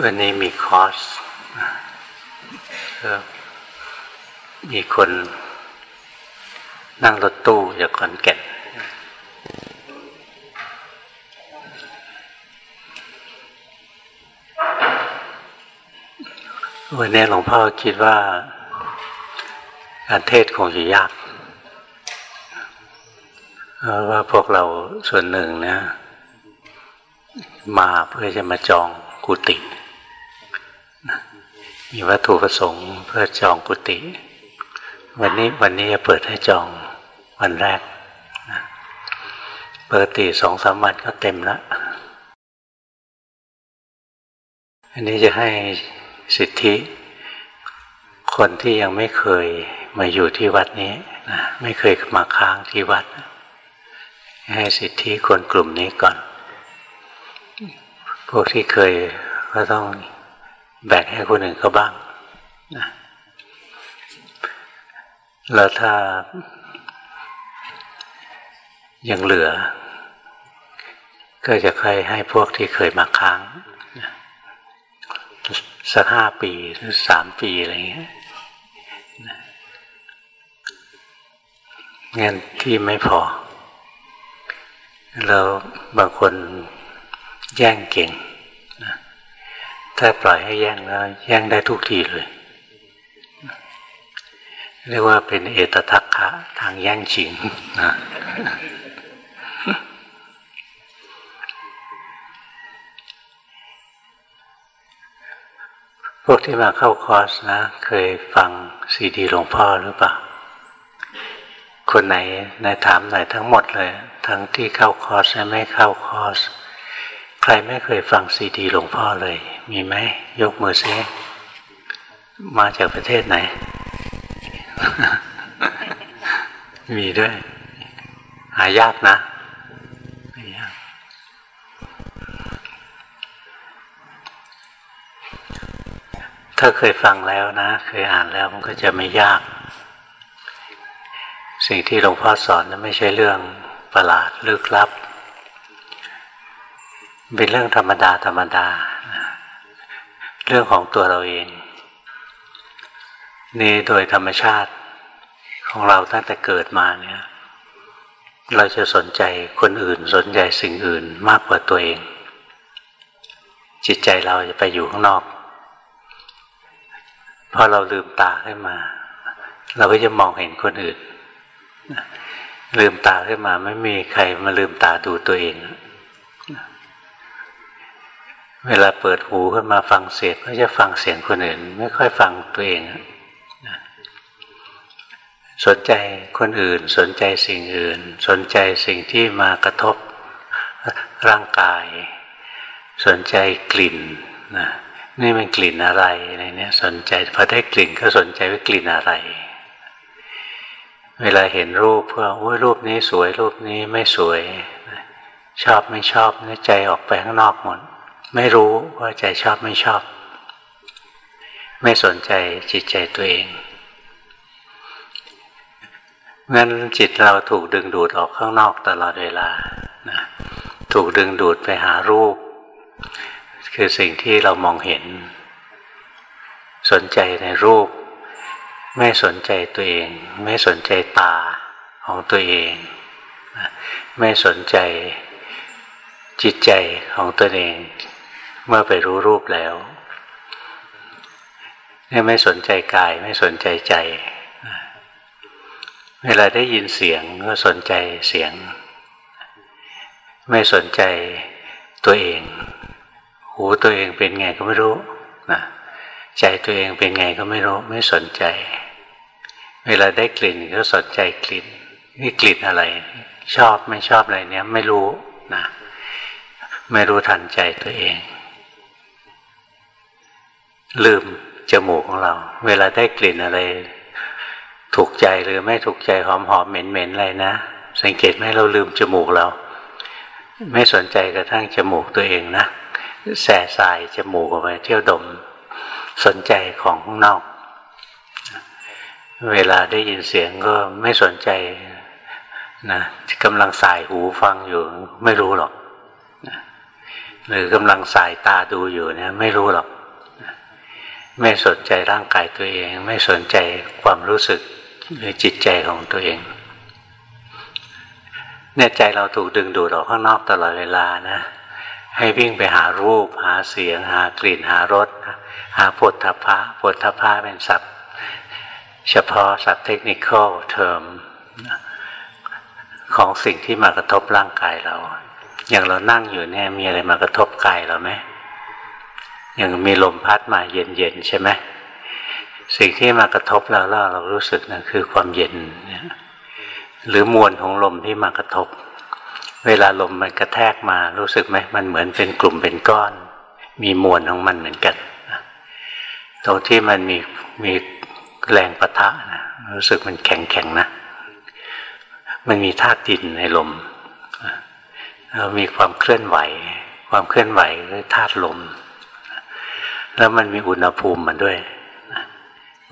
วันนี้มีคอร์สมีคนนั่งรถตู้จากขอนแก่นวันนี้หลวงพ่อคิดว่าการเทศคงจะยากเพราะว่าพวกเราส่วนหนึ่งนะ มาเพื่อจะมาจองกุฏิ มีวัตถุประสงค์เพื่อจองกุฏิวันนี้วันนี้จะเปิดให้จองวันแรกปกติสองสามวันก็เต็มล้วอันนี้จะให้สิทธิ คนที่ยังไม่เคยมาอยู่ที่วัดนี้นะไม่เคยมาค้างที่วัด ให้สิทธิคนกลุ่มนี้ก่อน พวกที่เคยก็ต้อง แบ่งให้คนอื่นเขาบ้างนะแล้วถ้ายังเหลือ ก็จะค่อยให้พวกที่เคยมาค้างสักห้าปีหรือสามปีอะไรเงี้ยงั้นที่ไม่พอ แล้วบางคนแย่งเก่ง ถ้าปล่อยให้แย่งแล้วแย่งได้ทุกทีเลย เรียกว่าเป็นเอตทัคคะทางแย่งชิงนะพวกที่มาเข้าคอร์สนะ เคยฟังซีดีหลวงพ่อหรือเปล่า คนไหนในถามไหนทั้งหมดเลย ทั้งที่เข้าคอร์สและไม่เข้าคอร์ส ใครไม่เคยฟังซีดีหลวงพ่อเลย มีไหมยกมือซิมาจากประเทศไหน มีด้วย หายากนะยากถ้าเคยฟังแล้วนะ เคยอ่านแล้วมันก็จะไม่ยาก สิ่งที่หลวงพ่อสอนนั้นไม่ใช่เรื่องประหลาดลึกลับ เป็นเรื่องธรรมดาธรรมดา เรื่องของตัวเราเอง นี่โดยธรรมชาติของเราตั้งแต่เกิดมาเนี่ย เราจะสนใจคนอื่นสนใจสิ่งอื่นมากกว่าตัวเอง จิตใจเราจะไปอยู่ข้างนอกพอเราลืมตาขึ้นมา เราก็จะมองเห็นคนอื่น ลืมตาขึ้นมาไม่มีใครมาลืมตาดูตัวเอง เวลาเปิดหูขึ้นมาฟังเสียงก็จะฟังเสียงคนอื่น ไม่ค่อยฟังตัวเองสนใจคนอื่น สนใจสิ่งอื่น สนใจสิ่งที่มากระทบร่างกาย สนใจกลิ่นนะนี่มันกลิ่นอะไรอะไรเนี่ยสนใจพอได้กลิ่นก็สนใจว่ากลิ่นอะไร เวลาเห็นรูปก็โอ้ยรูปนี้สวยรูปนี้ไม่สวย ชอบไม่ชอบนี่ใจออกไปข้างนอกหมด ไม่รู้ว่าใจชอบไม่ชอบ ไม่สนใจจิตใจตัวเองงั้นจิตเราถูกดึงดูดออกข้างนอกตลอดเวลานะถูกดึงดูดไปหารูป คือสิ่งที่เรามองเห็น สนใจในรูป ไม่สนใจตัวเอง ไม่สนใจตาของตัวเองไม่สนใจจิตใจของตัวเอง เมื่อไปรู้รูปแล้วนี่ไม่สนใจกายไม่สนใจใจ เวลาได้ยินเสียงก็สนใจเสียง ไม่สนใจตัวเอง หูตัวเองเป็นไงก็ไม่รู้นะใจตัวเองเป็นไงก็ไม่รู้ ไม่สนใจ เวลาได้กลิ่นก็สนใจกลิ่นนี่กลิ่นอะไร ชอบไม่ชอบอะไรเนี้ยไม่รู้นะไม่รู้ทันใจตัวเอง ลืมจมูกของเรา เวลาได้กลิ่นอะไร ถูกใจหรือไม่ถูกใจหอมหอมเหม็นเหม็นอะไรนะ สังเกตไหมเราลืมจมูกเรา ไม่สนใจกระทั่งจมูกตัวเองนะแส่สายจมูกออกไปเที่ยวดม สนใจของข้างนอก เวลาได้ยินเสียงก็ไม่สนใจนะกำลังสายหูฟังอยู่ ไม่รู้หรอกหรือกำลังสายตาดูอยู่เนี่ยไม่รู้หรอก ไม่สนใจร่างกายตัวเอง ไม่สนใจความรู้สึกหรือจิตใจของตัวเองเนี่ยใจเราถูกดึงดูดออกข้างนอกตลอดเวลานะ ให้วิ่งไปหารูป หาเสียง หากลิ่นหารสหาพุทธพะพุทธพะเป็นศัพท์ เฉพาะศัพท์เทคนิคอลเทอมของสิ่งที่มากระทบร่างกายเรา อย่างเรานั่งอยู่เนี่ยมีอะไรมากระทบกายเราไหม อย่างมีลมพัดมาเย็นๆใช่ไหมสิ่งที่มากระทบเราแล้วเรารู้สึกนะคือความเย็นหรือมวลของลมที่มากระทบ เวลาลมมันกระแทกมารู้สึกไหมมันเหมือนเป็นกลุ่มเป็นก้อน มีมวลของมันเหมือนกันตรงที่มันมีมีแรงประทะนะรู้สึกมันแข็งแข็งนะ มันมีธาตุดินในลมมีความเคลื่อนไหว ความเคลื่อนไหวคือธาตุลม แล้วมันมีอุณหภูมิมันด้วย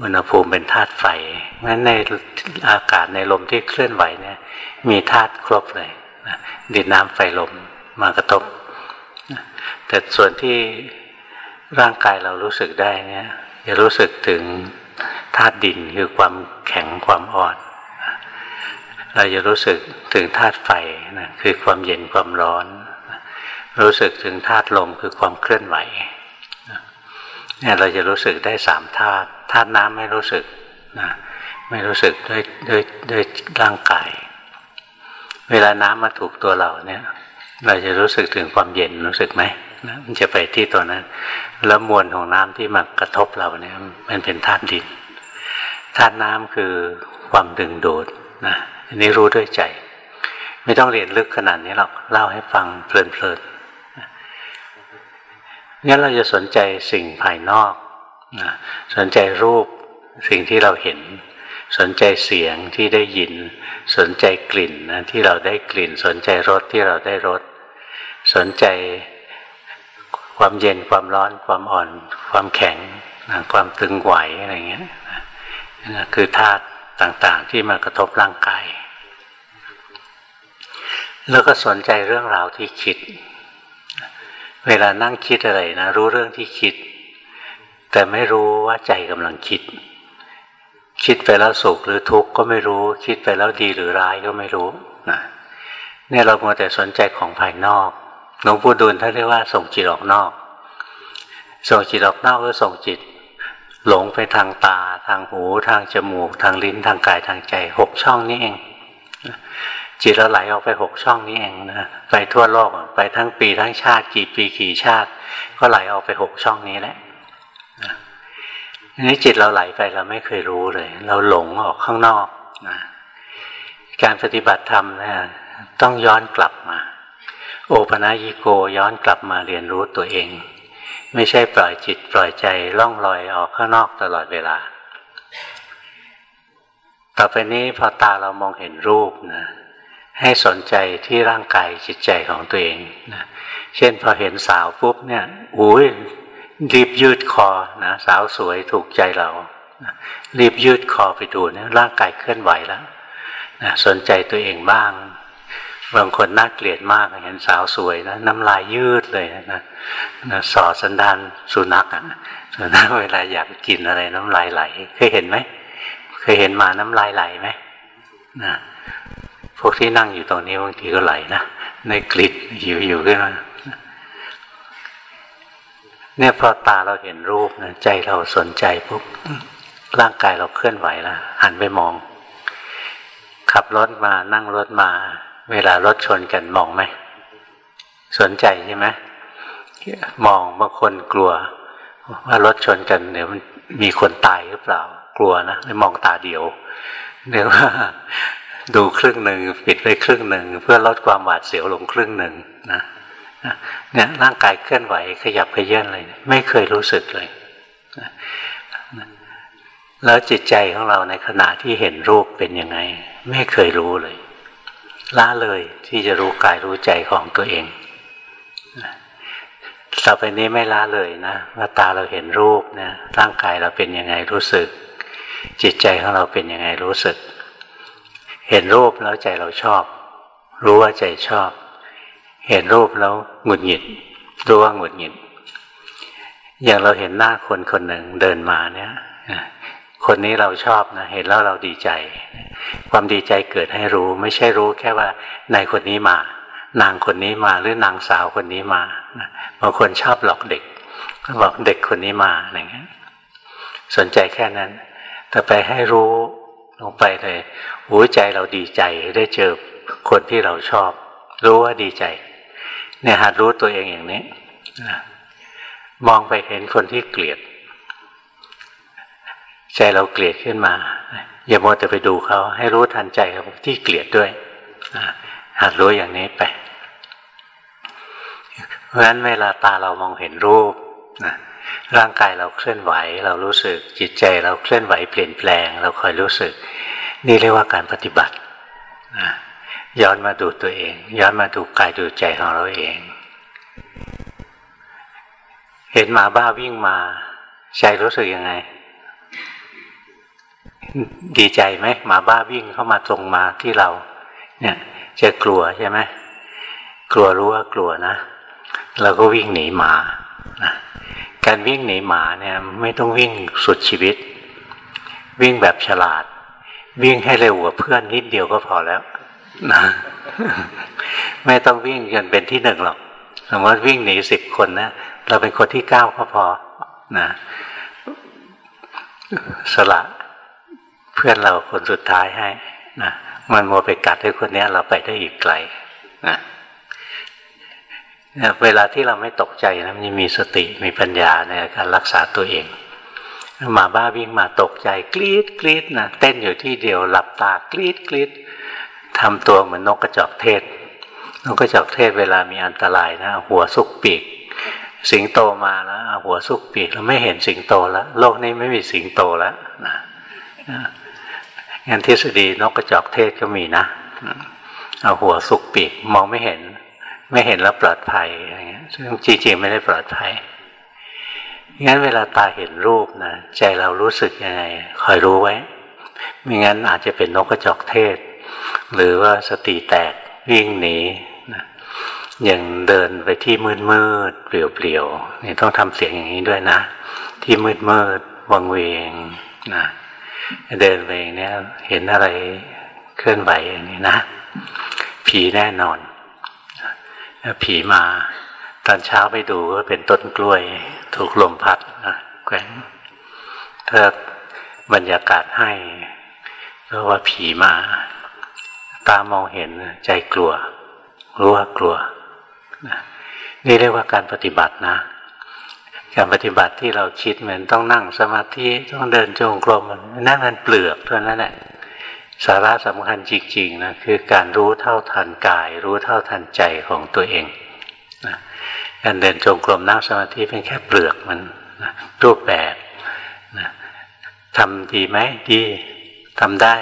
อุณหภูมิเป็นธาตุไฟงั้นในอากาศในลมที่เคลื่อนไหวเนี่ย มีธาตุครบเลยดินน้ำไฟลมมากระทบแต่ส่วนที่ร่างกายเรารู้สึกได้เนี่ยจะรู้สึกถึงธาตุดินคือความแข็งความอ่อน เราจะรู้สึกถึงธาตุไฟนะคือความเย็นความร้อน รู้สึกถึงธาตุลมคือความเคลื่อนไหว เนี่ยเราจะรู้สึกได้สามธาตุธาตุน้ำไม่รู้สึกนะไม่รู้สึกด้วยด้วยด้วยร่างกาย เวลาน้ำมาถูกตัวเราเนี่ย เราจะรู้สึกถึงความเย็นรู้สึกไหมนะมันจะไปที่ตัวนั้น แล้วมวลของน้ำที่มากระทบเราเนี่ย มันเป็นธาตุดินธาตุน้ำคือความดึงดูดนะอันนี้รู้ด้วยใจ ไม่ต้องเรียนลึกขนาดนี้หรอกเล่าให้ฟังเพลินๆ งั้นเราจะสนใจสิ่งภายนอกนะสนใจรูปสิ่งที่เราเห็น สนใจเสียงที่ได้ยิน สนใจกลิ่นนะที่เราได้กลิ่น สนใจรสที่เราได้รสสนใจความเย็นความร้อนความอ่อน ความแข็งความตึงไหวอะไรเงี้ยนะคือธาตุต่างๆที่มากระทบร่างกาย แล้วก็สนใจเรื่องราวที่คิด เวลานั่งคิดอะไรนะ รู้เรื่องที่คิด แต่ไม่รู้ว่าใจกำลังคิด คิดไปแล้วสุขหรือทุกข์ก็ไม่รู้ คิดไปแล้วดีหรือร้ายก็ไม่รู้นะเนี่ยเราโมแต่สนใจของภายนอกหลวงปู่ดูลท่านเรียกว่าส่งจิตออกนอก ส่งจิตออกนอกก็ส่งจิต หลงไปทางตา ทางหู ทางจมูก ทางลิ้นทางกายทางใจหกช่องนี้เอง จิตเราไหลออกไปหกช่องนี้เองนะไปทั่วโลกไปทั้งปีทั้งชาติ กี่ปีกี่ชาติ ก็ไหลออกไปหกช่องนี้แหละนี้จิตเราไหลไปเราไม่เคยรู้เลย เราหลงออกข้างนอกนะการปฏิบัติธรรมเนี่ยต้องย้อนกลับมา โอปนายิโกย้อนกลับมาเรียนรู้ตัวเอง ไม่ใช่ปล่อยจิตปล่อยใจล่องลอยออกข้างนอกตลอดเวลา ต่อไปนี้พอตาเรามองเห็นรูปนะ ให้สนใจที่ร่างกายจิตใจของตัวเองนะเช่นพอเห็นสาวปุ๊บเนี่ยอุ้ยรีบยืดคอนะสาวสวยถูกใจเรารีบยืดคอไปดูเนี่ยร่างกายเคลื่อนไหวแล้วนะสนใจตัวเองบ้าง บางคนน่าเกลียดมากเห็นสาวสวยนะน้ำลายยืดเลยนะนะสอสันดานสุนัขอะสุนัขเวลาอยากกินอะไรน้ำลายไหล เคยเห็นไหมเคยเห็นมาน้ำลายไหลไหมนะ พวกที่นั่งอยู่ตรงนี้บางทีก็ไหลนะในกลิดหิวหิวขึ้นมาเนี่ยพอตาเราเห็นรูปนะใจเราสนใจปุ๊บร่างกายเราเคลื่อนไหวแล้วหันไปมอง ขับรถมานั่งรถมา เวลารถชนกันมองไหมสนใจใช่ไหมมองบางคนกลัว ว่ารถชนกันเดี๋ยวมันมีคนตายหรือเปล่า กลัวนะเลยมองตาเดียวเรียกว่า ดูครึ่งหนึ่งปิดไปครึ่งหนึ่งเพื่อลดความหวาดเสียวลงครึ่งหนึ่งนะเนี่ยร่างกายเคลื่อนไหวขยับขยื่นเลยไม่เคยรู้สึกเลยแล้วจิตใจของเราในขณะที่เห็นรูปเป็นยังไง ไม่เคยรู้เลยละเลยที่จะรู้กายรู้ใจของตัวเองต่อไปนี้ไม่ละเลยนะว่าตาเราเห็นรูปนะร่างกายเราเป็นยังไงรู้สึก จิตใจของเราเป็นยังไงรู้สึก เห็นรูปแล้วใจเราชอบ รู้ว่าใจชอบ เห็นรูปแล้วหงุดหงิด รู้ว่าหงุดหงิด อย่างเราเห็นหน้าคนคนหนึ่งเดินมาเนี่ยคนนี้เราชอบนะเห็นแล้วเราดีใจ ความดีใจเกิดให้รู้ ไม่ใช่รู้แค่ว่านายคนนี้มา นางคนนี้มาหรือนางสาวคนนี้มาบางคนชอบหลอกเด็กก็บอกเด็กคนนี้มาอะไรเงี้ยสนใจแค่นั้น แต่ไปให้รู้ ลงไปเลยหัวใจเราดีใจได้เจอคนที่เราชอบ รู้ว่าดีใจ เนี่ยหัดรู้ตัวเองอย่างนี้มองไปเห็นคนที่เกลียด ใจเราเกลียดขึ้นมา อย่ามัวแต่ไปดูเขา ให้รู้ทันใจของที่เกลียดด้วยหัดรู้อย่างนี้ไป เพราะฉะนั้นเวลาตาเรามองเห็นรูปนะร่างกายเราเคลื่อนไหว เรารู้สึกจิตใจเราเคลื่อนไหวเปลี่ยนแปลง เราคอยรู้สึก นี่เรียกว่าการปฏิบัตินะย้อนมาดูตัวเอง ย้อนมาดูกายดูใจของเราเอง เห็นหมาบ้าวิ่งมา ใจรู้สึกยังไง ดีใจไหมหมาบ้าวิ่งเข้ามาตรงมาที่เรา เนี่ยจะกลัวใช่ไหมกลัวรู้ว่ากลัวนะเราก็วิ่งหนีหมานะการวิ่งหนีหมาเนี่ยไม่ต้องวิ่งสุดชีวิต วิ่งแบบฉลาด วิ่งให้เร็วกว่าเพื่อนนิดเดียวก็พอแล้วนะไม่ต้องวิ่งจนเป็นที่หนึ่งหรอก สมมติวิ่งหนีสิบคนนะเราเป็นคนที่เก้าก็พอนะสละเพื่อนเราคนสุดท้ายให้นะมันมัวไปกัดให้คนนี้เราไปได้อีกไกลนะเวลาที่เราไม่ตกใจนะมันจะมีสติมีปัญญาในการรักษาตัวเอง หมาบ้าวิ่งมาตกใจกรีดกรีดนะเต้นอยู่ที่เดียวหลับตากรีดกรีดทำตัวเหมือนนกกระจอกเทศ นกกระจอกเทศเวลามีอันตรายนะหัวซุกปีก สิงโตมาแล้วหัวซุกปีกเราไม่เห็นสิงโตแล้ว โลกนี้ไม่มีสิงโตแล้วนะงั้นทฤษฎีนกกระจอกเทศก็มีนะเอาหัวซุกปีกมองไม่เห็น ไม่เห็นแล้วปลอดภัยอะไรเงี้ยซึ่งจริงๆไม่ได้ปลอดภัย งั้นเวลาตาเห็นรูปนะใจเรารู้สึกยังไงคอยรู้ไว้ไม่งั้นอาจจะเป็นนกกระจอกเทศ หรือว่าสติแตกวิ่งหนีนะอย่างเดินไปที่มืดมืดเปลี่ยวเปลี่ยวนี่ต้องทำเสียงอย่างนี้ด้วยนะ ที่มืดมืดวังเวงนะเดินไปอย่างนี้เห็นอะไรเคลื่อนไหวอย่างนี้นะ ผีแน่นอน ผีมา ตอนเช้าไปดูก็เป็นต้นกล้วย ถูกลมพัดนะแกว่งถ้าบรรยากาศให้ก็ว่าผีมา ตามองเห็นใจกลัว รู้ว่ากลัวนี่เรียกว่าการปฏิบัตินะ การปฏิบัติที่เราคิดเหมือนต้องนั่งสมาธิต้องเดินจงกรมนั่นมันเปลือกเท่านั้นแหละสาระสำคัญจริงๆนะคือการรู้เท่าทันกาย รู้เท่าทันใจของตัวเอง การเดินจงกรมนั่งสมาธิเป็นแค่เปลือกมันนะรูปแบบนะทำดีไหมดีทำได้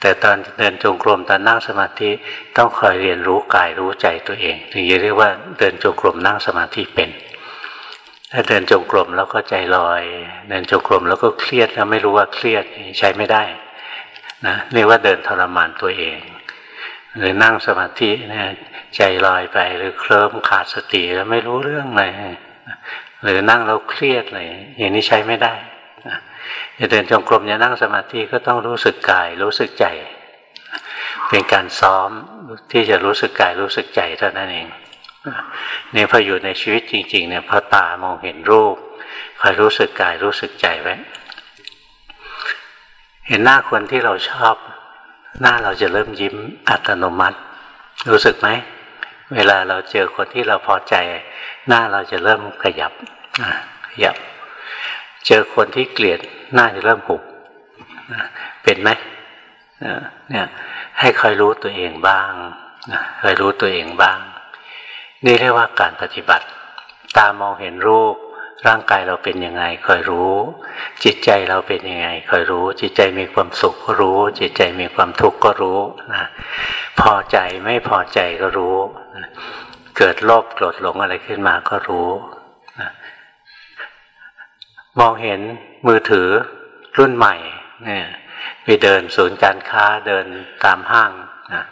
แต่ตอนเดินจงกรมตอนนั่งสมาธิต้องคอยเรียนรู้กายรู้ใจตัวเอง ถึงจะเรียกว่าเดินจงกรมนั่งสมาธิเป็นถ้าเดินจงกรมแล้วก็ใจลอย เดินจงกรมแล้วก็เครียดแล้วไม่รู้ว่าเครียดใช้ไม่ได้นะเรียกว่าเดินทรมานตัวเอง หรือนั่งสมาธิเนี่ย ใจลอยไปหรือเคลิ้มขาดสติแล้วไม่รู้เรื่องเลยหรือนั่งแล้วเครียดเลยอย่างนี้ใช้ไม่ได้จะเดินจงกรมจะนั่งสมาธิก็ต้องรู้สึกกาย รู้สึกใจ เป็นการซ้อมที่จะรู้สึกกายรู้สึกใจเท่านั้นเองเนี่ยพออยู่ในชีวิตจริง ๆ เนี่ยพอตามองเห็นรูปคอยรู้สึกกายรู้สึกใจไว้เห็นหน้าคนที่เราชอบ หน้าเราจะเริ่มยิ้มอัตโนมัติ รู้สึกไหม เวลาเราเจอคนที่เราพอใจ หน้าเราจะเริ่มขยับขยับ เจอคนที่เกลียดหน้าจะเริ่มหุบเป็นไหมเนี่ยให้คอยรู้ตัวเองบ้างคอยรู้ตัวเองบ้าง นี่เรียกว่าการปฏิบัติ ตามองเห็นรูป ร่างกายเราเป็นยังไงคอยรู้ จิตใจเราเป็นยังไงคอยรู้ จิตใจมีความสุขก็รู้ จิตใจมีความทุกข์ก็รู้นะพอใจไม่พอใจก็รู้นะเกิดโลภโกรธหลงอะไรขึ้นมาก็รู้นะมองเห็นมือถือรุ่นใหม่เนี่ยไปเดินศูนย์การค้าเดินตามห้างนะ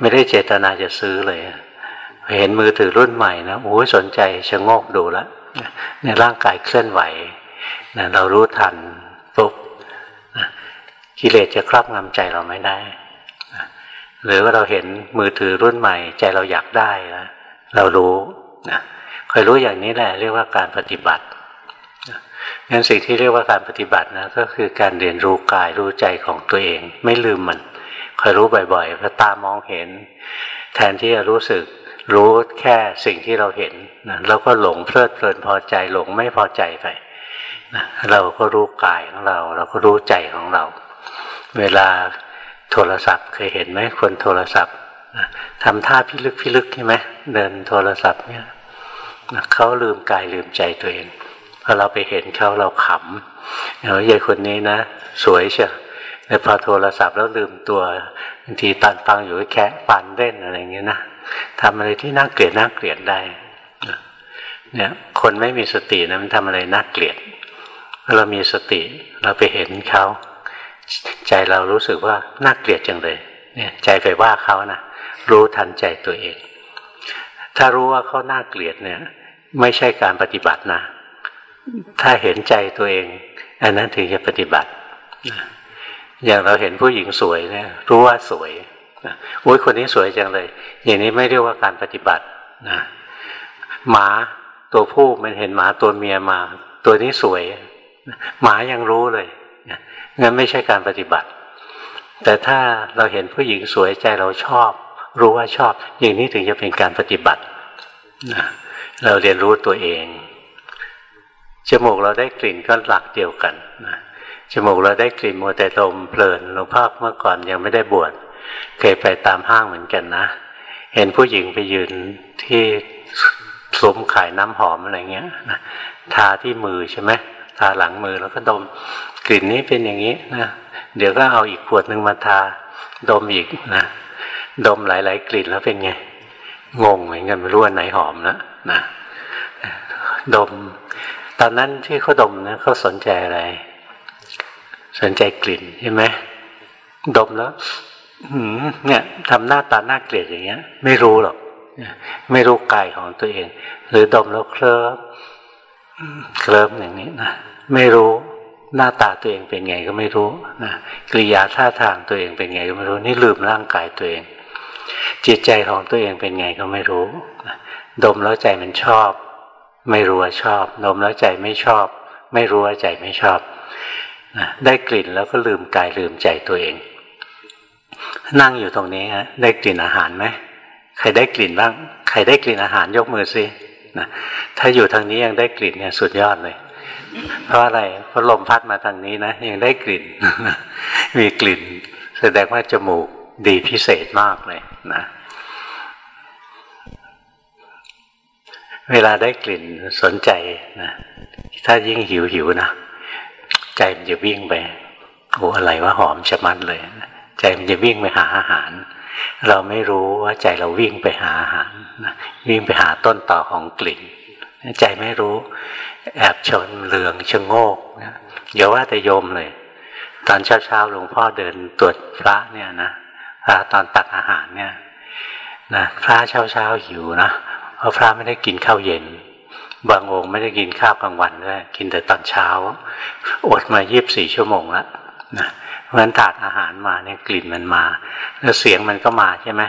ไม่ได้เจตนาจะซื้อเลย เห็นมือถือรุ่นใหม่นะโอ้ยสนใจชะโงกดูแล้ว ในร่างกายเคลื่อนไหวนะเรารู้ทันปุ๊บกิเลสจะครอบงำใจเราไม่ได้นะหรือว่าเราเห็นมือถือรุ่นใหม่ ใจเราอยากได้นะเรารู้นะคอยรู้อย่างนี้แหละเรียกว่าการปฏิบัติงั้นสิ่งที่เรียกว่าการปฏิบัตินะก็คือการเรียนรู้กายรู้ใจของตัวเอง ไม่ลืมมันคอยรู้บ่อยๆพอตามองเห็น แทนที่จะรู้สึก รู้แค่สิ่งที่เราเห็นนะแล้วก็หลงเพลิดเพลินพอใจหลงไม่พอใจไปนะเราก็รู้กายของเรา เราก็รู้ใจของเรา เวลาโทรศัพท์เคยเห็นไหมคนโทรศัพท์นะทำท่าพิลึกพิลึกใช่ไหมเดินโทรศัพท์เนี่ยนะเขาลืมกายลืมใจตัวเองพอเราไปเห็นเขาเราขำเฮ้ยคนนี้นะ สวยเชียวแต่พอโทรศัพท์แล้วลืมตัวบางทีตันฟังอยู่แค่ฟันเล่นอะไรอย่างเงี้ยนะ ทำอะไรที่น่าเกลียดน่าเกลียดได้เนี่ยคนไม่มีสตินะมันทำอะไรน่าเกลียดเรามีสติเราไปเห็นเขาใจเรารู้สึกว่าน่าเกลียดจังเลยเนี่ยใจไปว่าเขานะรู้ทันใจตัวเอง ถ้ารู้ว่าเขาน่าเกลียดเนี่ย ไม่ใช่การปฏิบัตินะ ถ้าเห็นใจตัวเอง อันนั้นถึงจะปฏิบัติ อย่างเราเห็นผู้หญิงสวยเนี่ย รู้ว่าสวย โอ้ยคนนี้สวยจังเลย อย่างนี้ไม่เรียกว่าการปฏิบัตินะหมาตัวผู้มันเห็นหมาตัวเมียมา ตัวนี้สวย หมายังรู้เลยงั้นไม่ใช่การปฏิบัติ แต่ถ้าเราเห็นผู้หญิงสวยใจเราชอบ รู้ว่าชอบ อย่างนี้ถึงจะเป็นการปฏิบัตินะเราเรียนรู้ตัวเองจมูกเราได้กลิ่นก็หลักเดียวกันนะจมูกเราได้กลิ่นโมแต่ลมเพลินหลวงพ่อเมื่อก่อนยังไม่ได้บวช เคยไปตามห้างเหมือนกันนะ เห็นผู้หญิงไปยืนที่ซุ้มขายน้ำหอมอะไรเงี้ยนะทาที่มือใช่ไหมทาหลังมือแล้วก็ดมกลิ่นนี้เป็นอย่างนี้นะเดี๋ยวก็เอาอีกขวดหนึ่งมาทาดมอีกนะดมหลาย ๆ กลิ่นแล้วเป็นไง งงเหมือนกันไม่รู้ว่าไหนหอมนะนะดม ตอนนั้นที่เขาดมนะเขาสนใจอะไร สนใจกลิ่นใช่ไหมดมแล้ว เนี่ยทำหน้าตาหน้าเกลียดอย่างเงี้ย ไม่รู้หรอกไม่รู้กายของตัวเอง หรือดมแล้วเคลิ้มเคลิ้มอย่างนี้นะไม่รู้หน้าตาตัวเองเป็นไงก็ไม่รู้นะกริยาท่าทางตัวเองเป็นไงก็ไม่รู้ นี่ลืมร่างกายตัวเอง จิตใจของตัวเองเป็นไงก็ไม่รู้ดมแล้วใจมันชอบ ไม่รู้ว่าชอบ ดมแล้วใจไม่ชอบ ไม่รู้ว่าใจไม่ชอบได้กลิ่นแล้วก็ลืมกายลืมใจตัวเอง นั่งอยู่ตรงนี้ฮะได้กลิ่นอาหารไหมใครได้กลิ่นบ้าง ใครได้กลิ่นอาหารยกมือสินะถ้าอยู่ทางนี้ยังได้กลิ่นเนี่ยสุดยอดเลย เพราะอะไรเพราะลมพัดมาทางนี้นะยังได้กลิ่น มีกลิ่น แสดงว่าจมูกดีพิเศษมากเลยนะเวลาได้กลิ่นสนใจนะถ้ายิ่งหิวหิวนะ ใจมันจะวิ่งไปโอ้อะไรว่าหอมชะมัดเลยนะ ใจมันจะวิ่งไปหาอาหาร เราไม่รู้ว่าใจเราวิ่งไปหาอาหารนะวิ่งไปหาต้นต่อของกลิ่น ใจไม่รู้ แอบชนเหลืองชะโงกนะอย่าว่าแต่โยมเลย ตอนเช้าๆหลวงพ่อเดินตรวจพระเนี่ยนะพระตอนตักอาหารเนี่ยนะพระเช้าๆหิวนะเพราะพระไม่ได้กินข้าวเย็น บางองค์ไม่ได้กินข้าวกลางวันด้วยกินแต่ตอนเช้า อดมายีิบสี่ชั่วโมงแล้วนะ เพราะฉะนั้นถาดอาหารมาเนี่ยกลิ่นมันมา แล้วเสียงมันก็มาใช่ไหม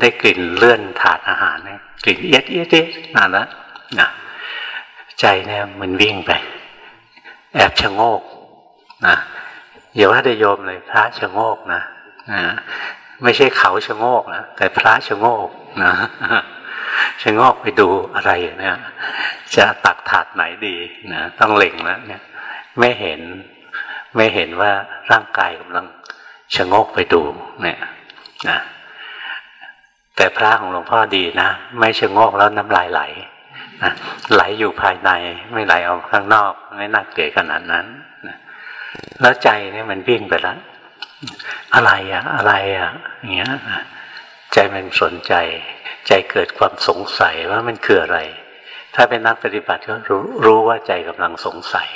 ได้กลิ่นเลื่อนถาดอาหารเนี่ยกลิ่นเอียดเอียดเอียดนานแล้วนะใจเนี่ยมันวิ่งไป แอบชะโงกนะอย่าว่าได้โยมเลยพระชะโงกนะนะไม่ใช่เขาชะโงกนะแต่พระชะโงกนะชะโงกไปดูอะไรเนี่ยจะตักถาดไหนดีนะต้องเล็งแล้วเนี่ยไม่เห็น ไม่เห็นว่าร่างกายกำลังชะงกไปดูเนี่ยนะแต่พระของหลวงพ่อดีนะ ไม่ชะงกแล้วน้ำลายไหลนะไหลอยู่ภายในไม่ไหลออกข้างนอกไม่น่าเกลียดขนาดนั้นนะแล้วใจนี่มันวิ่งไปแล้วอะไรอะอะไรอะอย่างเงี้ยใจมันสนใจ ใจเกิดความสงสัยว่ามันคืออะไร ถ้าเป็นนักปฏิบัติก็รู้รู้ว่าใจกำลังสงสัย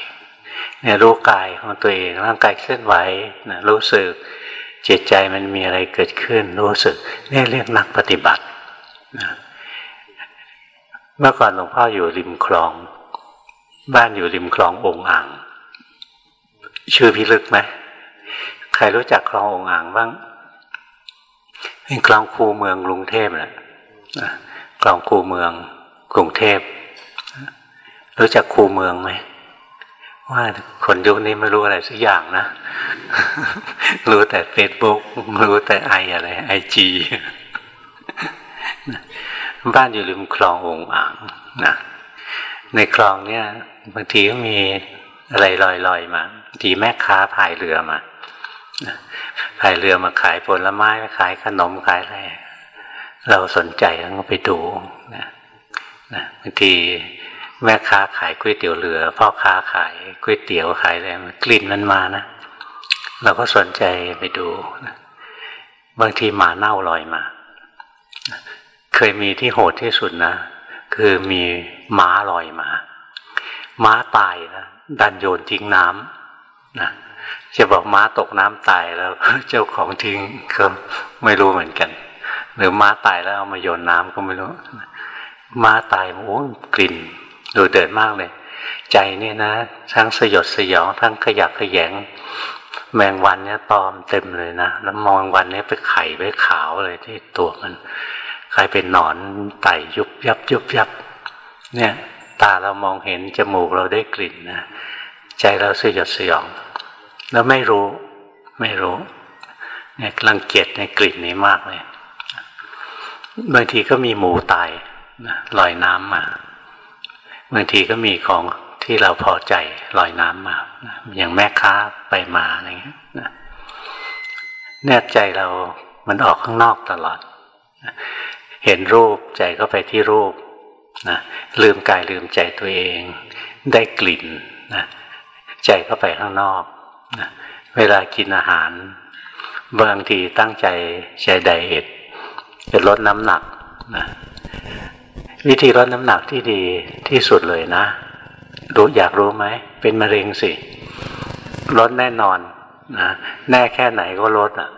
รู้กายของตัวเองร่างกายเคลื่อนไหวนะรู้สึกจิตใจมันมีอะไรเกิดขึ้น รู้สึกนี่เรียกนักปฏิบัตินะเมื่อก่อนหลวงพ่ออยู่ริมคลอง บ้านอยู่ริมคลององอ่าง ชื่อพิลึกไหมใครรู้จักคลององอ่างบ้างเป็นคลองคูเมืองกรุงเทพแหละคลองคูเมืองกรุงเทพ รู้จักคูเมืองไหม ว่าคนยุคนี้ไม่รู้อะไรสักอย่างนะ รู้แต่เฟซบุ๊กรู้แต่ไออะไรไอจีบ้านอยู่ริมคลององอ่างนะในคลองเนี่ยบางทีก็มีอะไรลอยๆมาทีแม่ค้าพายเรือมาพายเรือมาขายผลไม้ขายขนมขายอะไรเราสนใจแล้วก็ไปดูนะบางที แม่ค้าขายก๋วยเตี๋ยวเรือพ่อค้าขายก๋วยเตี๋ยวขายอะไรกลิ่นมันมานะเราก็สนใจไปดูบางทีหมาเน่าลอยมา เคยมีที่โหดที่สุดนะ คือมีม้าลอยมาม้าตายนะดันโยนทิ้งน้ำนะจะบอกม้าตกน้ำตายแล้ว เจ้าของทิ้งก็ไม่รู้เหมือนกัน หรือม้าตายแล้วเอามาโยนน้ำก็ไม่รู้ ม้าตายโอ้กลิ่น ดูเดินมากเลย ใจนี่นะ ทั้งสยดสยอง ทั้งขยักขยง แมงวันเนี่ยตอมเต็มเลยนะ แล้วมองวันนี้ไปไข่ไปขาวเลยที่ตัวมันกลายเป็นหนอนไต่ยุบยับยุบยับ เนี่ย ตาเรามองเห็น จมูกเราได้กลิ่นนะใจเราสยดสยอง แล้วไม่รู้ ไม่รู้เนี่ยรังเกียจในกลิ่นนี้มากเลยบางทีก็มีหมูตายลอยน้ำมา บางทีก็มีของที่เราพอใจลอยน้ำมา อย่างแม่ค้าไปมาอะไรเงี้ยแน่ใจเรามันออกข้างนอกตลอด เห็นรูปใจก็ไปที่รูปนะลืมกายลืมใจตัวเอง ได้กลิ่นนะใจก็ไปข้างนอกนะเวลากินอาหาร บางทีตั้งใจใจไดเอทจะลดน้ำหนักนะ วิธีลดน้ำหนักที่ดีที่สุดเลยนะ รู้อยากรู้ไหม เป็นมะเร็งสิลดแน่นอนนะแน่แค่ไหนก็ลดอะ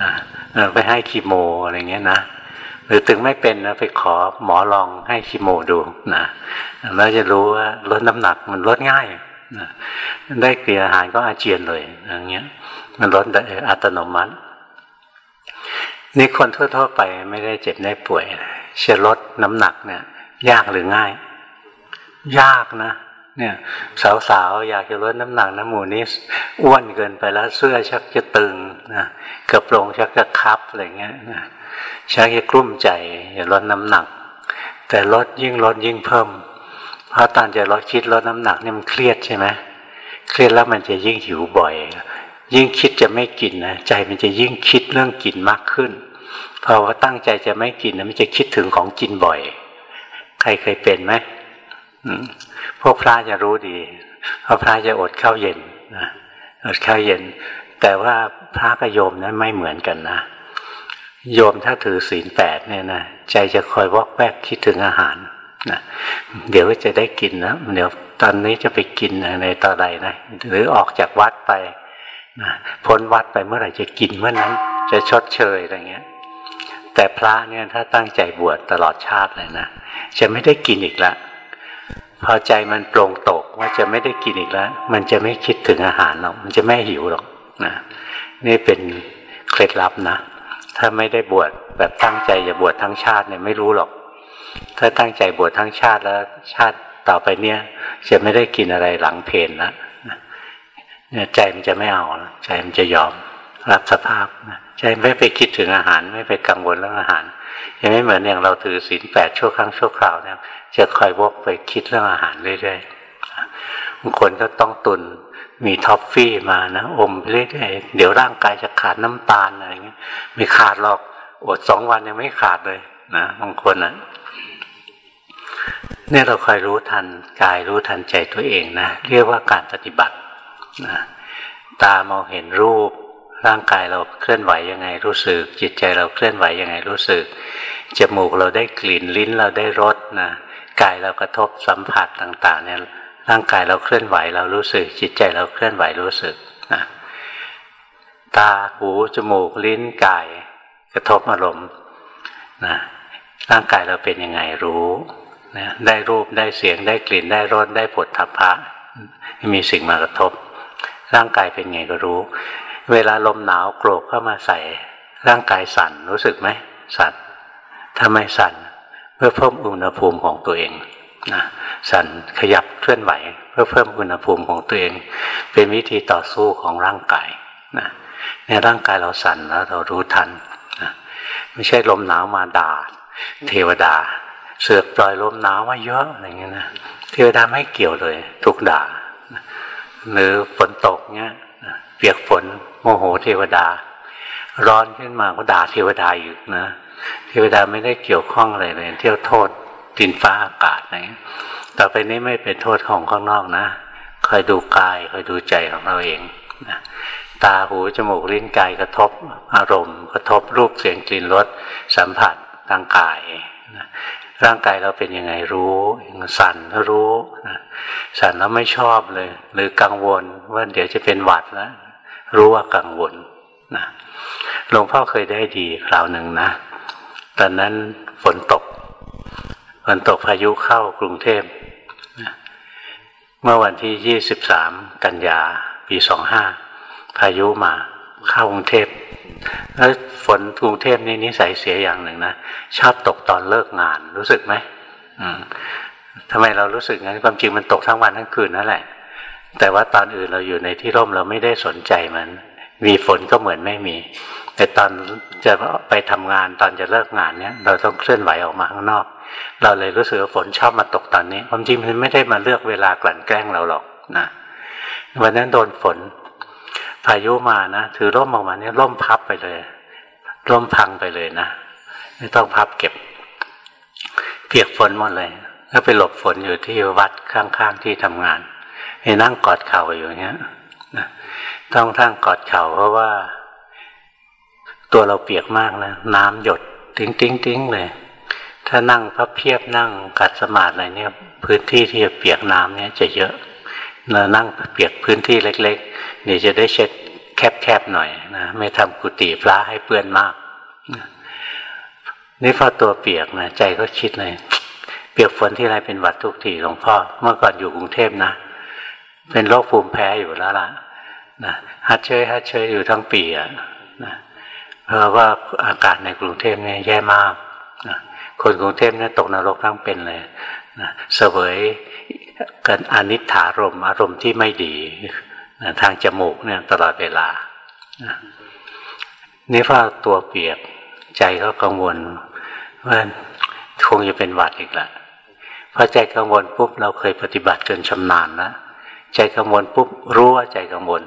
นะไปให้คีโมอะไรเงี้ยนะหรือถึงไม่เป็นนะไปขอหมอลองให้คีโมดูนะแล้วจะรู้ว่าลดน้ำหนักมันลดง่ายนะได้เกลี่ยอาหารก็อาเจียนเลยอย่างเงี้ย มันลดอัตโนมัตินี่คนทั่วๆไปไม่ได้เจ็บได้ป่วย จะลดน้ำหนักเนี่ย ยากหรือง่าย ยากนะ เนี่ยสาวๆอยากจะลดน้ำหนักน้ำหมูนี้อ้วนเกินไปแล้วเสื้อชักจะตึงนะกระโปรงชักจะคับอะไรเงี้ยนะชักจะกลุ้มใจจะลดน้ำหนัก แต่ลดยิ่งลดยิ่งเพิ่ม เพราะตอนจะลดคิดลดน้ำหนักเนี่ยมันเครียดใช่ไหมเครียดแล้วมันจะยิ่งหิวบ่อย ยิ่งคิดจะไม่กินนะใจมันจะยิ่งคิดเรื่องกินมากขึ้น พอว่าตั้งใจจะไม่กินนะมันจะคิดถึงของกินบ่อย ใครเคยเป็นไหมพวกพระจะรู้ดีเพราะพระจะอดข้าวเย็นนะอดข้าวเย็น แต่ว่าพระกับโยมนั้นไม่เหมือนกันนะโยมถ้าถือศีลแปดเนี่ยนะใจจะคอยวอกแวกคิดถึงอาหารนะเดี๋ยวจะได้กินนะเดี๋ยวตอนนี้จะไปกินในตอนใดนะหรือออกจากวัดไปนะพ้นวัดไปเมื่อไหร่จะกินเมื่อนั้น จะชดเชยอะไรเงี้ย แต่พระเนี่ยถ้าตั้งใจบวชตลอดชาติเลยนะจะไม่ได้กินอีกแล้วพอใจมันโปร่งตกว่าจะไม่ได้กินอีกแล้ว มันจะไม่คิดถึงอาหารหรอก มันจะไม่หิวหรอกนะนี่เป็นเคล็ดลับนะ ถ้าไม่ได้บวชแบบตั้งใจจะบวชทั้งชาติเนี่ยไม่รู้หรอก ถ้าตั้งใจบวชทั้งชาติแล้วชาติต่อไปเนี่ย จะไม่ได้กินอะไรหลังเพลนะเนี่ยใจมันจะไม่เอาใจมันจะยอม รับสภาพนะใจไม่ไปคิดถึงอาหารไม่ไปกังวลเรื่องอาหารยังไม่เหมือนอย่างเราถือศีลแปดชั่วครั้งชั่วคราวเนี่ยจะคอยวกไปคิดเรื่องอาหารเรื่อยๆบางคนก็ต้องตุนมีท็อฟฟี่มานะอมเรื่อยๆเดี๋ยวร่างกายจะขาดน้ำตาลอะไรเงี้ยไม่ขาดหรอกอดสองวันยังไม่ขาดเลยนะบางคนนะเนี่ยเราคอยรู้ทันกายรู้ทันใจตัวเองนะเรียกว่าการปฏิบัตินะตามองเห็นรูป ร่างกายเราเคลื่อนไหวยังไงรู้สึก จิตใจเราเคลื่อนไหวยังไงรู้สึก จมูกเราได้กลิ่นลิ้นเราได้รสนะกายเรากระทบสัมผัสต่าง ๆ เนี่ยร่างกายเราเคลื่อนไหวเรารู้สึก จิตใจเราเคลื่อนไหวรู้สึกนะตาหูจมูกลิ้นกายกระทบอารมณ์นะร่างกายเราเป็นยังไงรู้นะได้รูปได้เสียงได้กลิ่นได้รสได้ผลทัพพะ มีสิ่งมากระทบ ร่างกายเป็นไงก็รู้ เวลาลมหนาวโกรกเข้ามาใส่ ร่างกายสั่นรู้สึกไหมสั่นทำไมสั่นเพื่อเพิ่มอุณหภูมิของตัวเองนะสั่นขยับเคลื่อนไหว เพื่อเพิ่มอุณหภูมิของตัวเอง เป็นวิธีต่อสู้ของร่างกายนะในร่างกายเราสั่นแล้วเรารู้ทันนะไม่ใช่ลมหนาวมาด่าเทวดา เสือกปล่อยลมหนาวมาเยอะอะไรเงี้ยนะเทวดาไม่เกี่ยวเลย ถูกด่า หรือฝนตกเงี้ย เปียกฝน โมโหเทวดา ร้อนขึ้นมาก็ด่าเทวดาอยู่นะเทวดาไม่ได้เกี่ยวข้องอะไรเลย เที่ยวโทษดินฟ้าอากาศอะไรต่อไปนี้ไม่เป็นโทษของข้างนอกนะคอยดูกายคอยดูใจของเราเองนะตาหูจมูกลิ้นกายกระทบอารมณ์ กระทบรูปเสียงกลิ่นรสสัมผัสทางกายนะร่างกายเราเป็นยังไงรู้สั่นก็รู้นะสั่นแล้วไม่ชอบเลย หรือกังวลว่าเดี๋ยวจะเป็นหวัดแล้ว รู้ว่ากังวลนะหลวงพ่อเคยได้ดีคราวหนึ่งนะ ตอนนั้นฝนตกฝนตกพายุเข้ากรุงเทพเมื่อวันที่ยี่สิบสามกันยา ปีสองห้าพายุมาเข้ากรุงเทพแล้วฝนกรุงเทพนี่นิสัยเสียอย่างหนึ่งนะชอบตกตอนเลิกงานรู้สึกไหมทำไมเรารู้สึกงั้นความจริงมันตกทั้งวันทั้งคืนนั่นแหละ แต่ว่าตอนอื่นเราอยู่ในที่ร่มเราไม่ได้สนใจมัน มีฝนก็เหมือนไม่มี แต่ตอนจะไปทำงานตอนจะเลิกงานเนี้ยเราต้องเคลื่อนไหวออกมาข้างนอก เราเลยรู้สึกว่าฝนชอบมาตกตอนนี้ความจริงมันไม่ได้มาเลือกเวลากลั่นแกล้งเราหรอกนะวันนั้นโดนฝน พายุมานะถือร่มออกมาเนี่ยร่มพับไปเลยร่มพังไปเลยนะไม่ต้องพับเก็บ เปียกฝนหมดเลยก็ไปหลบฝนอยู่ที่วัดข้างๆที่ทำงาน ให้นั่งกอดเข่าอยู่เงี้ยต้องทั้งกอดเข่าเพราะว่า ตัวเราเปียกมากนะน้ำหยดติ้งติ้งติ้งเลย ถ้านั่งพับเพียบนั่งขัดสมาธิอะไรเนี่ย พื้นที่ที่จะเปียกน้ำเนี่ยจะเยอะเรานั่งเปียกพื้นที่เล็กๆเนี่ยจะได้เช็ดแคบๆหน่อยนะไม่ทำกุฏิพระให้เปื้อนมากนี่พอตัวเปียกนะใจก็คิดเลย เปียกฝนที่ไรเป็นวัดทุกทีหลวงพ่อเมื่อก่อนอยู่กรุงเทพนะ เป็นโรคภูมิแพ้อยู่แล้วล่ะนะฮัดเชยฮัดเชยอยู่ทั้งปีอะนะเพราะว่าอากาศในกรุงเทพเนี่ยแย่มากนะคนกรุงเทพเนี่ยตกนรกทั้งเป็นเลยนะเสวยกันอนิถารมอารมณ์ที่ไม่ดีนะทางจมูกเนี่ยตลอดเวลานะนี่ว่าตัวเปียกใจก็กังวลว่าคงจะเป็นหวัดอีกละพอใจกังวลปุ๊บเราเคยปฏิบัติจนชำนาญแล้ว ใจกังวลปุ๊บรู้ว่าใจกังวล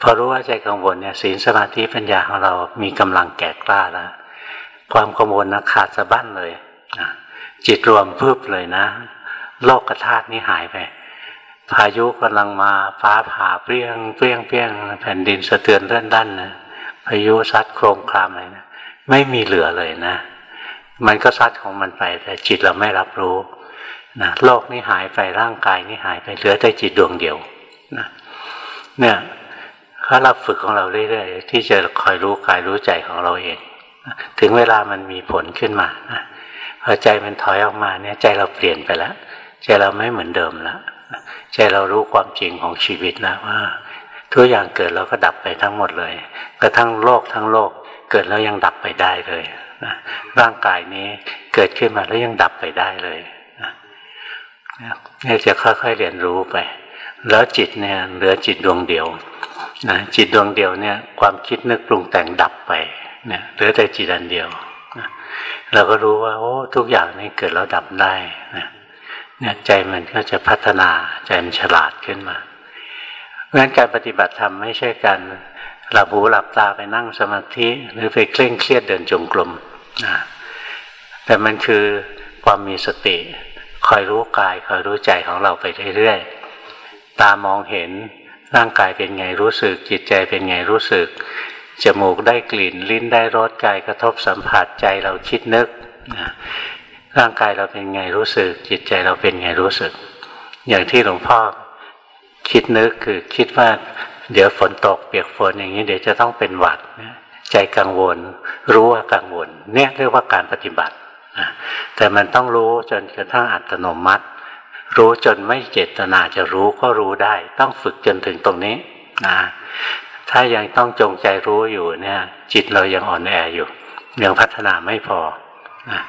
พอรู้ว่าใจกังวลเนี่ยศีลสมาธิปัญญาของเรามีกำลังแก่กล้าแล้วความกังวลนะขาดสะบั้นเลยจิตรวมพึบเลยนะ โลกธาตุนี้หายไป พายุกำลังมาฟ้าผ่าเปรี้ยงเปรี้ยงเปรี้ยงแผ่นดินสะเทือนเลื่อนด้านนะพายุซัดโครมครามอะไรนะไม่มีเหลือเลยนะ มันก็ซัดของมันไป แต่จิตเราไม่รับรู้ นะโลกนี้หายไปร่างกายนี้หายไปเหลือแต่จิตดวงเดียวนะเนี่ยถ้าเราฝึกของเราเรื่อยๆที่จะคอยรู้กายรู้ใจของเราเอง ถึงเวลามันมีผลขึ้นมานะพอใจมันถอยออกมาเนี่ยใจเราเปลี่ยนไปแล้วใจเราไม่เหมือนเดิมแล้วใจเรารู้ความจริงของชีวิตแล้วว่าทุกอย่างเกิดแล้วก็ดับไปทั้งหมดเลยกระทั่งโลกทั้งโลกเกิดแล้วยังดับไปได้เลยนะร่างกายนี้เกิดขึ้นมาแล้วยังดับไปได้เลย นี่จะค่อยๆเรียนรู้ไป แล้วจิตเนี่ยเหลือจิตดวงเดียวนะจิตดวงเดียวเนี่ยความคิดนึกปรุงแต่งดับไปเนี่ยเหลือแต่จิตอันเดียวนะเราก็รู้ว่าโอ้ทุกอย่างนี้เกิดแล้วดับได้นะเนี่ยใจมันก็จะพัฒนาใจมันฉลาดขึ้นมาเพราะฉะนั้นการปฏิบัติธรรมไม่ใช่การหลับหูหลับตาไปนั่งสมาธิหรือไปเคร่งเครียดเดินจงกรมนะแต่มันคือความมีสติ คอยรู้กายคอยรู้ใจของเราไปเรื่อยๆ ตามองเห็นร่างกายเป็นไงรู้สึก จิตใจเป็นไงรู้สึก จมูกได้กลิ่น ลิ้นได้รสกายกระทบสัมผัสใจเราคิดนึกร่างกายเราเป็นไงรู้สึก จิตใจเราเป็นไงรู้สึก อย่างที่หลวงพ่อคิดนึกคือคิดว่าเดี๋ยวฝนตกเปียกฝนอย่างนี้เดี๋ยวจะต้องเป็นหวัดใจกังวล รู้ว่ากังวล เนี่ยเรียกว่าการปฏิบัติ แต่มันต้องรู้จนกระทั่งอัตโนมัติ รู้จนไม่เจตนาจะรู้ก็รู้ได้ ต้องฝึกจนถึงตรงนี้นะถ้ายังต้องจงใจรู้อยู่เนี่ย จิตเรายังอ่อนแออยู่ยังพัฒนาไม่พอนะ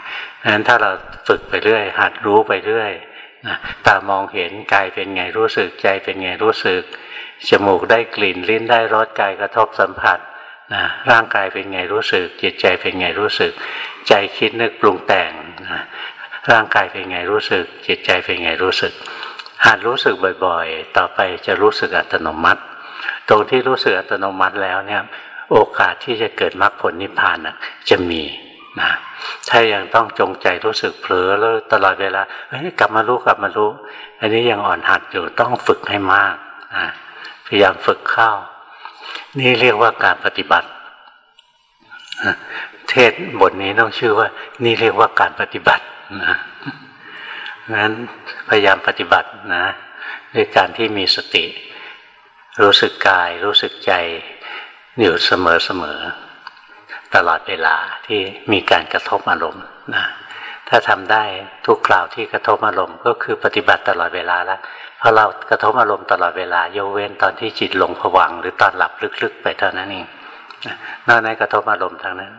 นั้นถ้าเราฝึกไปเรื่อย หัดรู้ไปเรื่อยนะตามองเห็นกายเป็นไงรู้สึกใจเป็นไงรู้สึกจมูกได้กลิ่นลิ้นได้รสกายกระทบสัมผัสนะร่างกายเป็นไงรู้สึก จิตใจเป็นไงรู้สึก ใจคิดนึกปรุงแต่งร่างกายเป็นไงรู้สึก จิตใจเป็นไงรู้สึกหัดรู้สึกบ่อยๆ ต่อไปจะรู้สึกอัตโนมัติ ตรงที่รู้สึกอัตโนมัติแล้วเนี่ย โอกาสที่จะเกิดมรรคผลนิพพานนะจะมีนะถ้ายังต้องจงใจรู้สึกเผลอแล้วตลอดเวลาเฮ้ยกลับมารู้กลับมารู้ อันนี้ยังอ่อนหัดอยู่ต้องฝึกให้มากนะพยายามฝึกเข้า นี่เรียกว่าการปฏิบัติ เทศบทนี้ต้องชื่อว่า นี่เรียกว่าการปฏิบัตินะงั้นพยายามปฏิบัตินะด้วยการที่มีสติ รู้สึกกาย รู้สึกใจอยู่เสมอเสมอตลอดเวลาที่มีการกระทบอารมณ์นะถ้าทำได้ทุกคราวที่กระทบอารมณ์ก็คือปฏิบัติตลอดเวลาแล้วเพราะเรากระทบอารมณ์ตลอดเวลาโยเว้นตอนที่จิตลงผวังหรือตอนหลับลึกๆ ไปเท่านั้นเองนอกนั้นกระทบอารมณ์ทางนั้น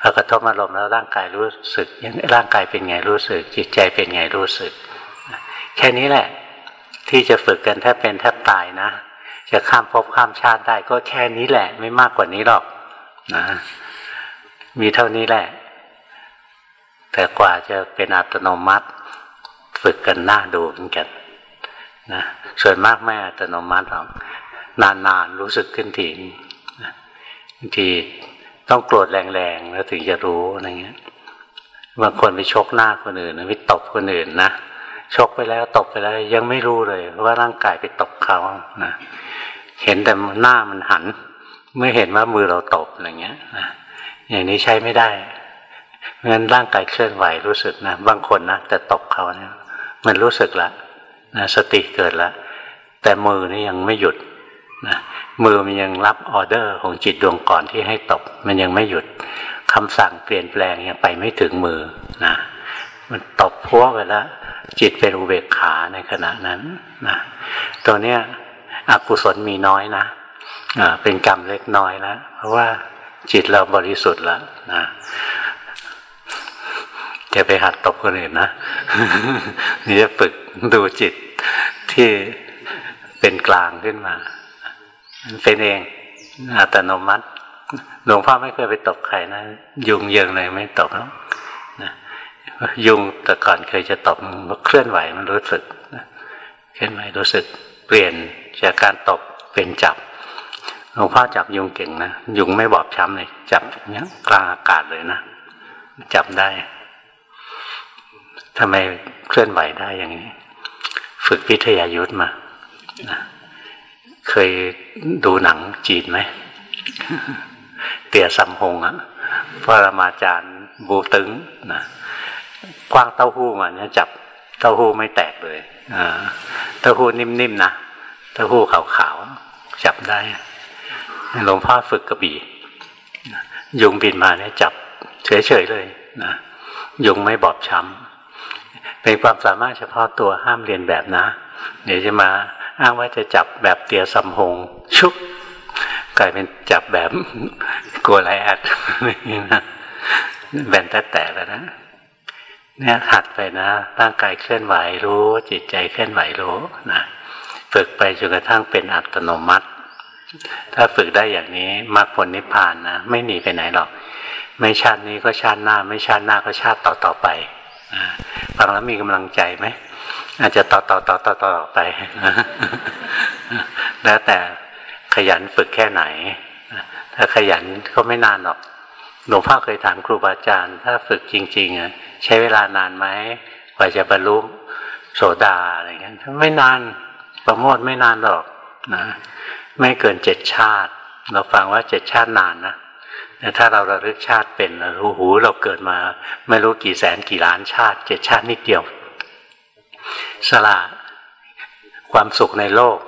พอกระทบอารมณ์แล้วร่างกายรู้สึกร่างกายเป็นไงรู้สึก จิตใจเป็นไงรู้สึก แค่นี้แหละ ที่จะฝึกกันแทบเป็นแทบตายนะ จะข้ามภพข้ามชาติได้ก็แค่นี้แหละ ไม่มากกว่านี้หรอกนะมีเท่านี้แหละ แต่กว่าจะเป็นอัตโนมัติ ฝึกกันหน้าดูเหมือนกันนะส่วนมากไม่อัตโนมัติหรอกนานๆรู้สึกขึ้นทีบางที ต้องโกรธแรงๆแล้วถึงจะรู้อะไรเงี้ยบางคนไปชกหน้าคนอื่นไปตบคนอื่นนะชกไปแล้วตบไปแล้ว ยังไม่รู้เลย ว่าร่างกายไปตบเขานะเห็นแต่หน้ามันหัน ไม่เห็นว่ามือเราตบอะไรเงี้ยนะอย่างนี้ใช้ไม่ได้งั้นร่างกายเคลื่อนไหวรู้สึกนะบางคนนะแต่ตบเขาเนี่ยมันรู้สึกละนะสติเกิดล้วแต่มือนี่ยังไม่หยุดนะ มือมันยังรับออเดอร์ของจิตดวงก่อนที่ให้ตบมันยังไม่หยุดคำสั่งเปลี่ยนแปลงยังไปไม่ถึงมือนะมันตบพัวไปแล้วจิตเป็นอุเบกขาในขณะนั้นนะตัวเนี้ยอกุศลมีน้อยนะเป็นกรรมเล็กน้อยแล้วเพราะว่าจิตเราบริสุทธิ์แล้วนะจะไปหัดตบคนอื่นนะนี่จะฝึกดูจิตที่เป็นกลางขึ้นมา เป็นเองอัตโนมัติหลวงพ่อไม่เคยไปตบใครนะยุงเยิงเลยไม่ตบแล้วนะยุงแต่ก่อนเคยจะตบมันเคลื่อนไหวมันรู้สึกเคลื่อนไหวรู้สึกเปลี่ยนจากการตบเป็นจับหลวงพ่อจับยุงเก่งนะยุงไม่บอบช้ำเลยจับเนี้ยกลางอากาศเลยนะจับได้ทำไมเคลื่อนไหวได้อย่างนี้ ฝึกวิทยายุทธมานะ เคยดูหนังจีนไหม เตี่ยซัมฮงอะพระมาจารย์บูตึงนะกว้างเต้าหู้มาเนี่ยจับเต้าหู้ไม่แตกเลยเต้าหู้นิ่มๆนะเต้าหู้ขาวๆจับได้หลวงพ่อฝึกกระบี่ยุงบินมาเนี่ยจับเฉยๆเลยนะยุงไม่บอบช้ำเป็นความสามารถเฉพาะตัวห้ามเรียนแบบนะ เดี๋ยวจะมา อ้างว่าจะจับแบบเตียสัมหง ชุบกลายเป็นจับแบบกลัวไรแอดนี่นะแบนแต่แต่แล้วนะเนี่ยหัดไปนะร่างกายเคลื่อนไหวรู้ จิตใจเคลื่อนไหวรู้นะฝึกไปจนกระทั่งเป็นอัตโนมัติ ถ้าฝึกได้อย่างนี้มรรคผลนิพพานนะไม่หนีไปไหนหรอก ไม่ชาตินี้ก็ชาติหน้า ไม่ชาติหน้าก็ชาติต่อต่อไปฟังแล้วมีกำลังใจไหม อาจจะต่อต่อต่อต่อต่อไป แล้วแต่ขยันฝึกแค่ไหน ถ้าขยันก็ไม่นานหรอก หลวงพ่อเคยถามครูบาอาจารย์ ถ้าฝึกจริง ๆ ใช้เวลานานไหมกว่าจะบรรลุโสดาอะไรเงี้ยไม่นานประโมทไม่นานหรอกนะไม่เกินเจ็ดชาติ เราฟังว่าเจ็ดชาตินานนะแต่ถ้าเราระลึกชาติเป็นเรารู้หูเราเกิดมา ไม่รู้กี่แสนกี่ล้านชาติเจ็ดชาตินิดเดียว สละความสุขในโลก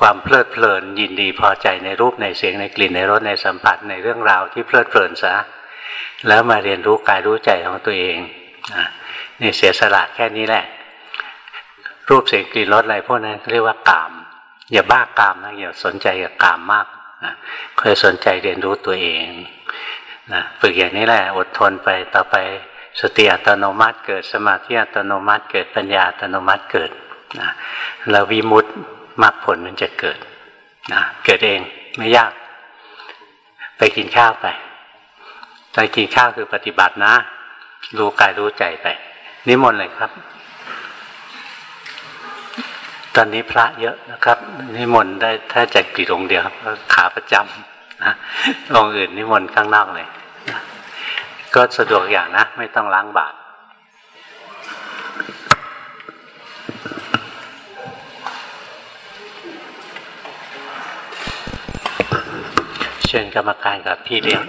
ความเพลิดเพลินยินดีพอใจในรูปในเสียงในกลิ่นในรสในสัมผัสในเรื่องราวที่เพลิดเพลินซะแล้วมาเรียนรู้กายรู้ใจของตัวเองนี่เสียสละแค่นี้แหละ รูปเสียงกลิ่นรสอะไรพวกนั้นเรียกว่ากาม อย่าบ้ากามนะอย่าสนใจกับกามมากนะคยสนใจเรียนรู้ตัวเองนะฝึกอย่างนี้แหละ อดทนไปต่อไป สติอัตโนมัติเกิดสมาธิอัตโนมัติ เกิดปัญญาอัตโนมัติเกิดนะแล้ววิมุตติมรรคผลมันจะเกิดนะเกิดเองไม่ยาก ไปกินข้าวไปตอนกินข้าวคือปฏิบัตินะ รู้กายรู้ใจไป นิมนต์เลยครับ ตอนนี้พระเยอะนะครับ นิมนต์ได้ถ้าจะกี่องค์เดียวครับขาประจำนะองค์อื่นนิมนต์ข้างนอกเลย ก็สะดวกอย่างนะ ไม่ต้องล้างบาตรเชิญกรรมการกับพี่เลี้ยง